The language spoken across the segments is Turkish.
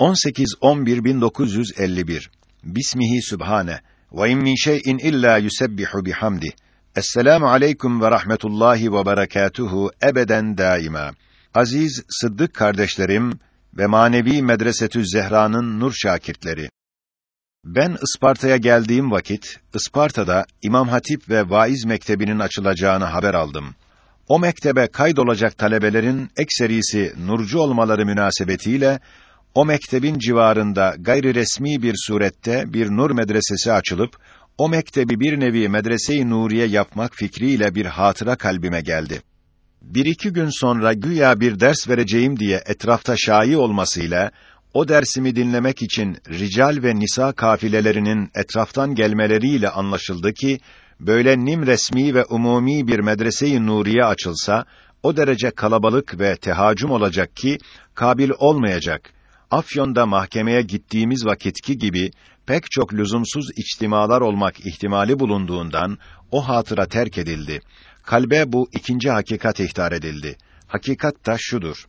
18-11-1951 Bismihi Sübhane ve in şey'in illa yusebbihu bihamdih. Esselamu aleyküm ve rahmetullahi ve berekatuhu ebeden daima. Aziz Sıddık kardeşlerim ve manevi Medresetü Zehra'nın nur şakirtleri. Ben Isparta'ya geldiğim vakit Isparta'da İmam Hatip ve Vaiz Mektebi'nin açılacağını haber aldım. O mektebe kaydolacak talebelerin ekserisi nurcu olmaları münasebetiyle o mektebin civarında gayri resmi bir surette bir nur medresesi açılıp o mektebi bir nevi medrese-i nuriye yapmak fikriyle bir hatıra kalbime geldi. Bir iki gün sonra güya bir ders vereceğim diye etrafta şai olmasıyla o dersimi dinlemek için rical ve nisa kafilelerinin etraftan gelmeleriyle anlaşıldı ki böyle nim resmi ve umumi bir medrese-i nuriye açılsa o derece kalabalık ve tehacüm olacak ki kabil olmayacak. Afyon'da mahkemeye gittiğimiz vakitki gibi pek çok lüzumsuz içtimalar olmak ihtimali bulunduğundan o hatıra terk edildi. Kalbe bu ikinci hakikat ihtar edildi. Hakikat da şudur.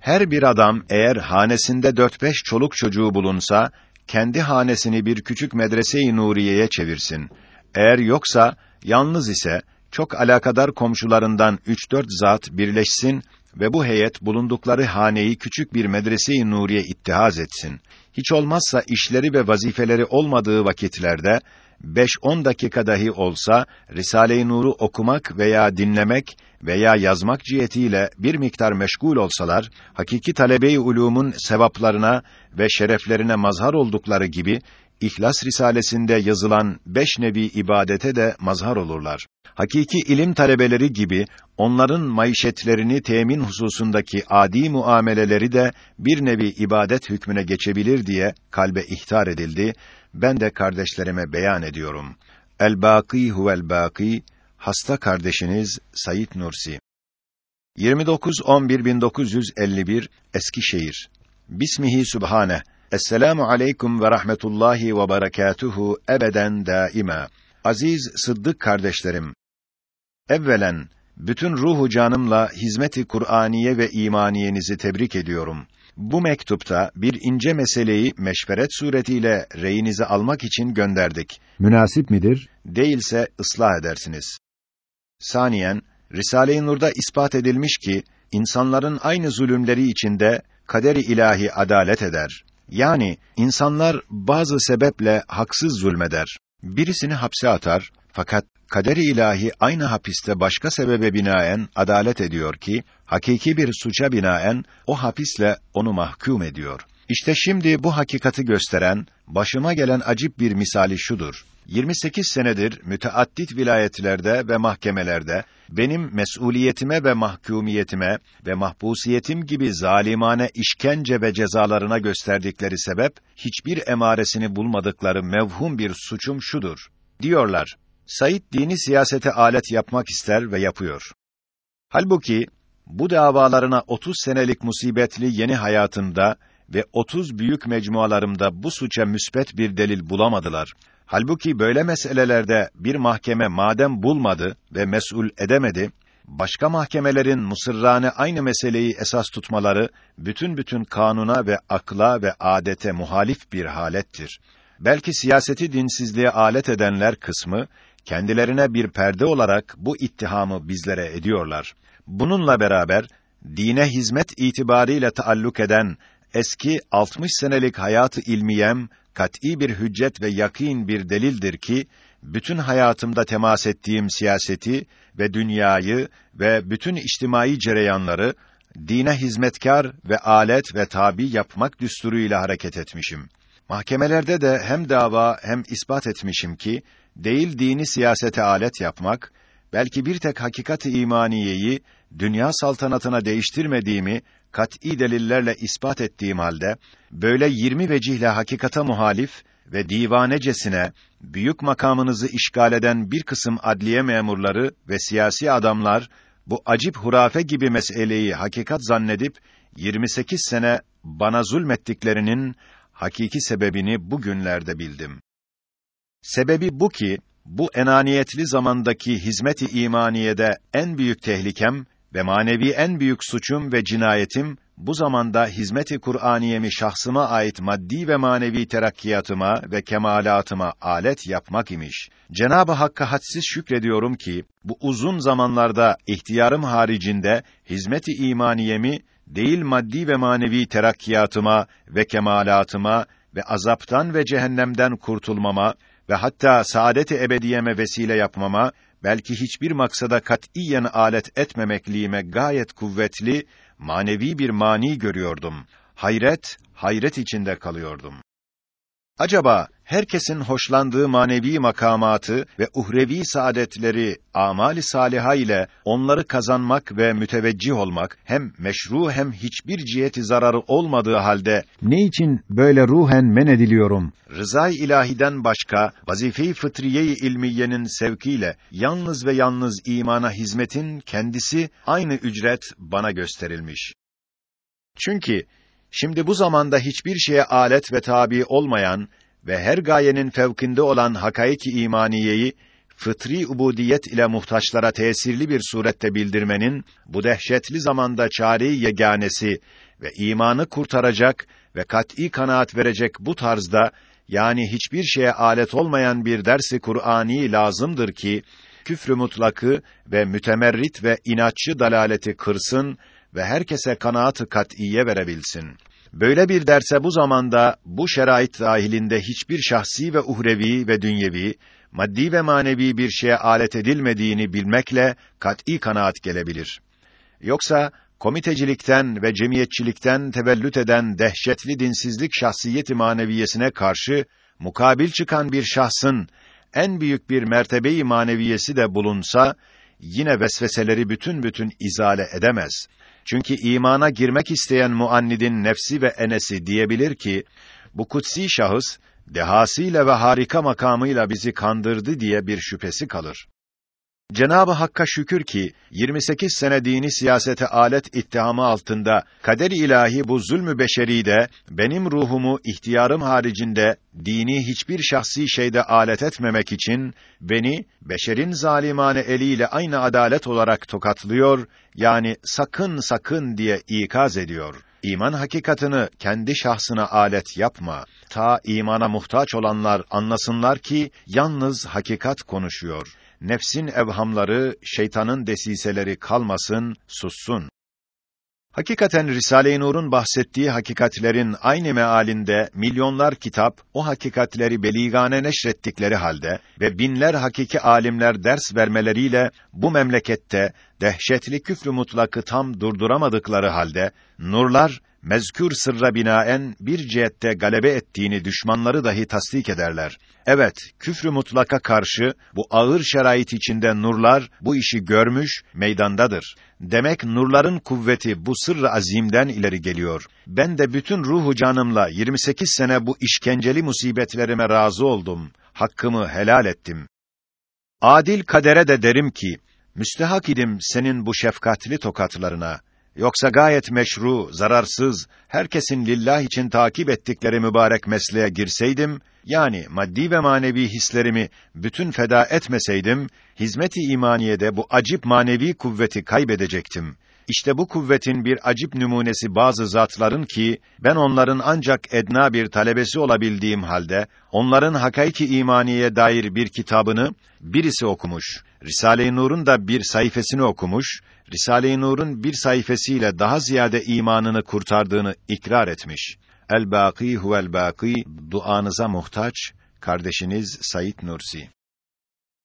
Her bir adam eğer hanesinde dört beş çoluk çocuğu bulunsa, kendi hanesini bir küçük medrese-i nuriyeye çevirsin. Eğer yoksa, yalnız ise, çok alakadar komşularından üç dört zat birleşsin ve bu heyet bulundukları haneyi küçük bir medrese-i nuriye ittihaz etsin. Hiç olmazsa işleri ve vazifeleri olmadığı vakitlerde, beş on dakika dahi olsa, Risale-i Nur'u okumak veya dinlemek veya yazmak cihetiyle bir miktar meşgul olsalar, hakiki talebe-i ulûmun sevaplarına ve şereflerine mazhar oldukları gibi, İhlas Risalesinde yazılan beş nevi ibadete de mazhar olurlar. Hakiki ilim talebeleri gibi onların maişetlerini temin hususundaki adi muameleleri de bir nevi ibadet hükmüne geçebilir diye kalbe ihtar edildi. Ben de kardeşlerime beyan ediyorum. El-Bâkî huvel bâkî hasta kardeşiniz Sayit Nursi 29 11 1951 Eskişehir Bismihi Sübhane Esselamu aleyküm ve rahmetullahi ve berekatuhu ebeden daima. Aziz Sıddık kardeşlerim. Evvelen bütün ruhu canımla hizmeti Kur'aniye ve imaniyenizi tebrik ediyorum. Bu mektupta bir ince meseleyi meşveret suretiyle reyinize almak için gönderdik. Münasip midir? Değilse ıslah edersiniz. Saniyen, Risale-i Nur'da ispat edilmiş ki insanların aynı zulümleri içinde kader-i ilahi adalet eder. Yani insanlar bazı sebeple haksız zulmeder. Birisini hapse atar fakat kader-i ilahi aynı hapiste başka sebebe binaen adalet ediyor ki hakiki bir suça binaen o hapisle onu mahkum ediyor. İşte şimdi bu hakikati gösteren başıma gelen acip bir misali şudur. 28 senedir müteaddit vilayetlerde ve mahkemelerde benim mesuliyetime ve mahkumiyetime ve mahpusiyetim gibi zalimane işkence ve cezalarına gösterdikleri sebep hiçbir emaresini bulmadıkları mevhum bir suçum şudur. Diyorlar. Said dini siyasete alet yapmak ister ve yapıyor. Halbuki bu davalarına 30 senelik musibetli yeni hayatımda ve 30 büyük mecmualarımda bu suça müspet bir delil bulamadılar. Halbuki böyle meselelerde bir mahkeme madem bulmadı ve mesul edemedi, başka mahkemelerin musırrane aynı meseleyi esas tutmaları bütün bütün kanuna ve akla ve adete muhalif bir halettir. Belki siyaseti dinsizliğe alet edenler kısmı kendilerine bir perde olarak bu ittihamı bizlere ediyorlar. Bununla beraber dine hizmet itibariyle taalluk eden eski 60 senelik hayatı ilmiyem kat'î bir hüccet ve yakîn bir delildir ki bütün hayatımda temas ettiğim siyaseti ve dünyayı ve bütün içtimai cereyanları dine hizmetkar ve alet ve tabi yapmak düsturuyla hareket etmişim. Mahkemelerde de hem dava hem ispat etmişim ki değil dini siyasete alet yapmak belki bir tek hakikat-ı imaniyeyi dünya saltanatına değiştirmediğimi kat'î delillerle ispat ettiğim halde böyle 20 vecihle hakikata muhalif ve divanecesine büyük makamınızı işgal eden bir kısım adliye memurları ve siyasi adamlar bu acip hurafe gibi meseleyi hakikat zannedip 28 sene bana zulmettiklerinin hakiki sebebini bugünlerde bildim. Sebebi bu ki bu enaniyetli zamandaki hizmet-i imaniyede en büyük tehlikem ve manevi en büyük suçum ve cinayetim bu zamanda hizmet-i Kur'aniyemi şahsıma ait maddi ve manevi terakkiyatıma ve kemalatıma alet yapmak imiş. Cenab-ı Hakk'a hadsiz şükrediyorum ki bu uzun zamanlarda ihtiyarım haricinde hizmet-i imaniyemi değil maddi ve manevi terakkiyatıma ve kemalatıma ve azaptan ve cehennemden kurtulmama ve hatta saadet-i ebediyeme vesile yapmama, belki hiçbir maksada katiyen alet etmemekliğime gayet kuvvetli, manevi bir mani görüyordum. Hayret, hayret içinde kalıyordum. Acaba herkesin hoşlandığı manevi makamatı ve uhrevi saadetleri amali saliha ile onları kazanmak ve müteveccih olmak hem meşru hem hiçbir ciheti zararı olmadığı halde ne için böyle ruhen men ediliyorum? Rızay ilahiden başka vazife-i fıtriye-i ilmiyenin sevkiyle yalnız ve yalnız imana hizmetin kendisi aynı ücret bana gösterilmiş. Çünkü Şimdi bu zamanda hiçbir şeye alet ve tabi olmayan ve her gayenin fevkinde olan hakaiki imaniyeyi fıtri ubudiyet ile muhtaçlara tesirli bir surette bildirmenin bu dehşetli zamanda çare-i yeganesi ve imanı kurtaracak ve kat'î kanaat verecek bu tarzda yani hiçbir şeye alet olmayan bir dersi Kur'ani lazımdır ki küfrü mutlakı ve mütemerrit ve inatçı dalaleti kırsın ve herkese kanaat-ı kat'iye verebilsin. Böyle bir derse bu zamanda bu şerait dahilinde hiçbir şahsi ve uhrevi ve dünyevi, maddi ve manevi bir şeye alet edilmediğini bilmekle kat'î kanaat gelebilir. Yoksa komitecilikten ve cemiyetçilikten tevellüt eden dehşetli dinsizlik şahsiyeti maneviyesine karşı mukabil çıkan bir şahsın en büyük bir mertebeyi maneviyesi de bulunsa yine vesveseleri bütün bütün izale edemez. Çünkü imana girmek isteyen muannidin nefsi ve enesi diyebilir ki bu kutsi şahıs dehasıyla ve harika makamıyla bizi kandırdı diye bir şüphesi kalır. Cenabı Hakk'a şükür ki 28 sene dini siyasete alet ittihamı altında kader ilahi bu zulmü beşeri de benim ruhumu ihtiyarım haricinde dini hiçbir şahsi şeyde alet etmemek için beni beşerin zalimane eliyle aynı adalet olarak tokatlıyor yani sakın sakın diye ikaz ediyor. İman hakikatını kendi şahsına alet yapma. Ta imana muhtaç olanlar anlasınlar ki yalnız hakikat konuşuyor nefsin evhamları, şeytanın desiseleri kalmasın, sussun. Hakikaten Risale-i Nur'un bahsettiği hakikatlerin aynı mealinde milyonlar kitap o hakikatleri beligane neşrettikleri halde ve binler hakiki alimler ders vermeleriyle bu memlekette dehşetli küfrü mutlakı tam durduramadıkları halde nurlar mezkür sırra binaen bir cihette galebe ettiğini düşmanları dahi tasdik ederler. Evet, küfrü mutlaka karşı bu ağır şerait içinde nurlar bu işi görmüş, meydandadır. Demek nurların kuvveti bu sırrı azimden ileri geliyor. Ben de bütün ruhu canımla 28 sene bu işkenceli musibetlerime razı oldum. Hakkımı helal ettim. Adil kadere de derim ki, müstehak idim senin bu şefkatli tokatlarına. Yoksa gayet meşru, zararsız, herkesin lillah için takip ettikleri mübarek mesleğe girseydim, yani maddi ve manevi hislerimi bütün feda etmeseydim, hizmet-i imaniyede bu acip manevi kuvveti kaybedecektim. İşte bu kuvvetin bir acip numunesi bazı zatların ki ben onların ancak edna bir talebesi olabildiğim halde onların hakayki imaniye dair bir kitabını birisi okumuş. Risale-i Nur'un da bir sayfasını okumuş. Risale-i Nur'un bir sayfasıyla daha ziyade imanını kurtardığını ikrar etmiş. El-Bâkî huvel-Bâkî duanıza muhtaç kardeşiniz Said Nursi.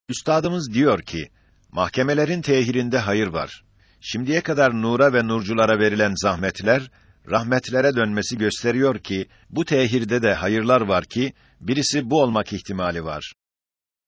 Üstadımız diyor ki mahkemelerin tehirinde hayır var. Şimdiye kadar nura ve nurculara verilen zahmetler rahmetlere dönmesi gösteriyor ki bu tehirde de hayırlar var ki birisi bu olmak ihtimali var.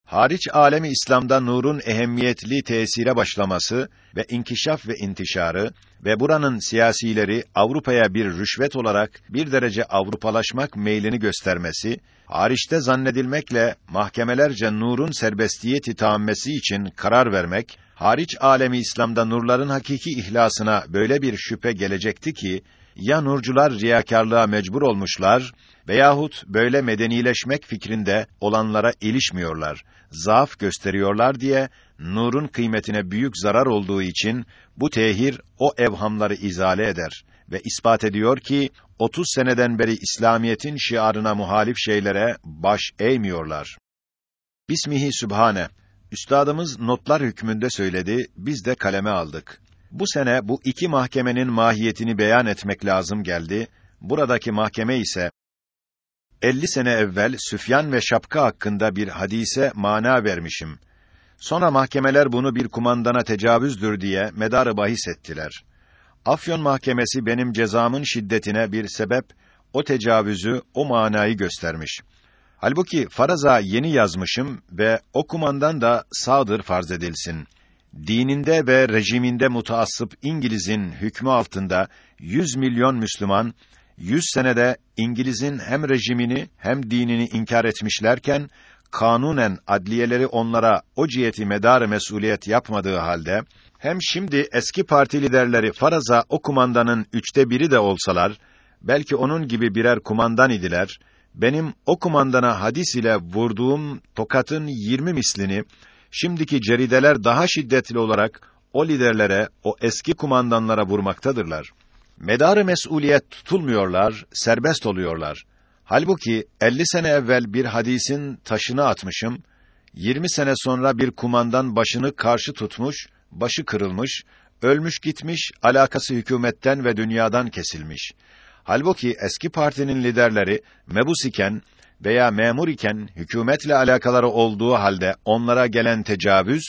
Hariç alemi İslam'da nurun ehemmiyetli tesire başlaması ve inkişaf ve intişarı ve buranın siyasileri Avrupa'ya bir rüşvet olarak bir derece Avrupalaşmak meylini göstermesi, hariçte zannedilmekle mahkemelerce nurun serbestiyeti taammesi için karar vermek, hariç alemi İslam'da nurların hakiki ihlasına böyle bir şüphe gelecekti ki, ya nurcular riyakarlığa mecbur olmuşlar veyahut böyle medenileşmek fikrinde olanlara ilişmiyorlar, zaaf gösteriyorlar diye nurun kıymetine büyük zarar olduğu için bu tehir o evhamları izale eder ve ispat ediyor ki 30 seneden beri İslamiyetin şiarına muhalif şeylere baş eğmiyorlar. Bismihi Sübhane. Üstadımız notlar hükmünde söyledi, biz de kaleme aldık. Bu sene bu iki mahkemenin mahiyetini beyan etmek lazım geldi. Buradaki mahkeme ise 50 sene evvel Süfyan ve Şapka hakkında bir hadise mana vermişim. Sonra mahkemeler bunu bir kumandana tecavüzdür diye medarı bahis ettiler. Afyon mahkemesi benim cezamın şiddetine bir sebep, o tecavüzü, o manayı göstermiş. Halbuki faraza yeni yazmışım ve o kumandan da sağdır farz edilsin. Dininde ve rejiminde mutaassıp İngiliz'in hükmü altında 100 milyon Müslüman 100 senede İngiliz'in hem rejimini hem dinini inkar etmişlerken kanunen adliyeleri onlara o ciheti medarı mesuliyet yapmadığı halde hem şimdi eski parti liderleri faraza o kumandanın üçte biri de olsalar belki onun gibi birer kumandan idiler benim o kumandana hadis ile vurduğum tokatın yirmi mislini şimdiki cerideler daha şiddetli olarak o liderlere, o eski kumandanlara vurmaktadırlar. Medarı mesuliyet tutulmuyorlar, serbest oluyorlar. Halbuki 50 sene evvel bir hadisin taşını atmışım, 20 sene sonra bir kumandan başını karşı tutmuş, başı kırılmış, ölmüş gitmiş, alakası hükümetten ve dünyadan kesilmiş. Halbuki eski partinin liderleri mebus iken veya memur iken hükümetle alakaları olduğu halde onlara gelen tecavüz,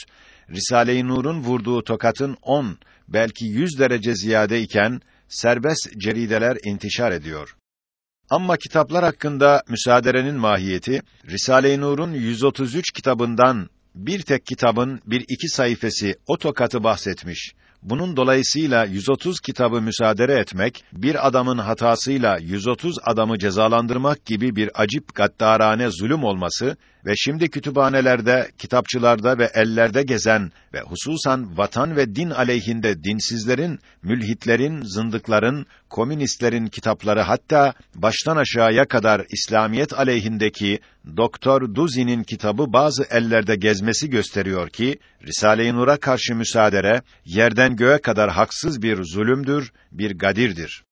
Risale-i Nur'un vurduğu tokatın on, belki yüz derece ziyade iken, serbest cerideler intişar ediyor. Ama kitaplar hakkında müsaaderenin mahiyeti, Risale-i Nur'un 133 kitabından bir tek kitabın bir iki sayfası o tokatı bahsetmiş. Bunun dolayısıyla 130 kitabı müsaade etmek, bir adamın hatasıyla 130 adamı cezalandırmak gibi bir acip gaddarane zulüm olması ve şimdi kütüphanelerde, kitapçılarda ve ellerde gezen ve hususan vatan ve din aleyhinde dinsizlerin, mülhitlerin, zındıkların, komünistlerin kitapları hatta baştan aşağıya kadar İslamiyet aleyhindeki Doktor Duzi'nin kitabı bazı ellerde gezmesi gösteriyor ki Risale-i Nur'a karşı müsaadere yerden göğe kadar haksız bir zulümdür, bir gadirdir.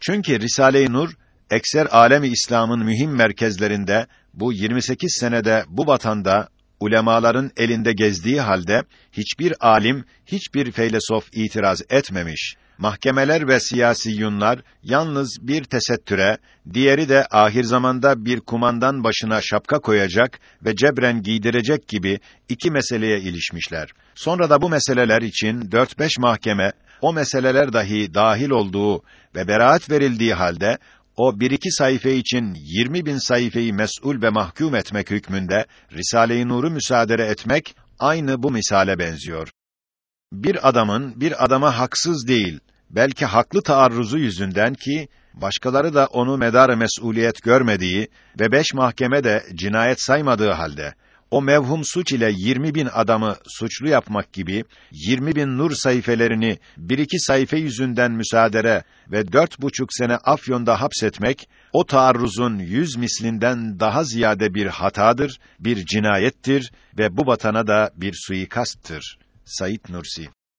Çünkü Risale-i Nur ekser alemi İslam'ın mühim merkezlerinde bu 28 senede bu vatanda ulemaların elinde gezdiği halde hiçbir alim, hiçbir feylesof itiraz etmemiş. Mahkemeler ve siyasi yunlar yalnız bir tesettüre, diğeri de ahir zamanda bir kumandan başına şapka koyacak ve cebren giydirecek gibi iki meseleye ilişmişler. Sonra da bu meseleler için dört beş mahkeme, o meseleler dahi dahil olduğu ve beraat verildiği halde o bir iki sayfa için 20 bin sayfayı mes'ul ve mahkum etmek hükmünde Risale-i Nur'u müsaade etmek aynı bu misale benziyor. Bir adamın bir adama haksız değil, belki haklı taarruzu yüzünden ki başkaları da onu medar mesuliyet görmediği ve beş mahkeme de cinayet saymadığı halde o mevhum suç ile 20 bin adamı suçlu yapmak gibi 20 bin nur sayfelerini bir iki sayfa yüzünden müsaadere ve dört buçuk sene Afyon'da hapsetmek o taarruzun yüz mislinden daha ziyade bir hatadır, bir cinayettir ve bu vatana da bir suikasttır. Sayit Nursi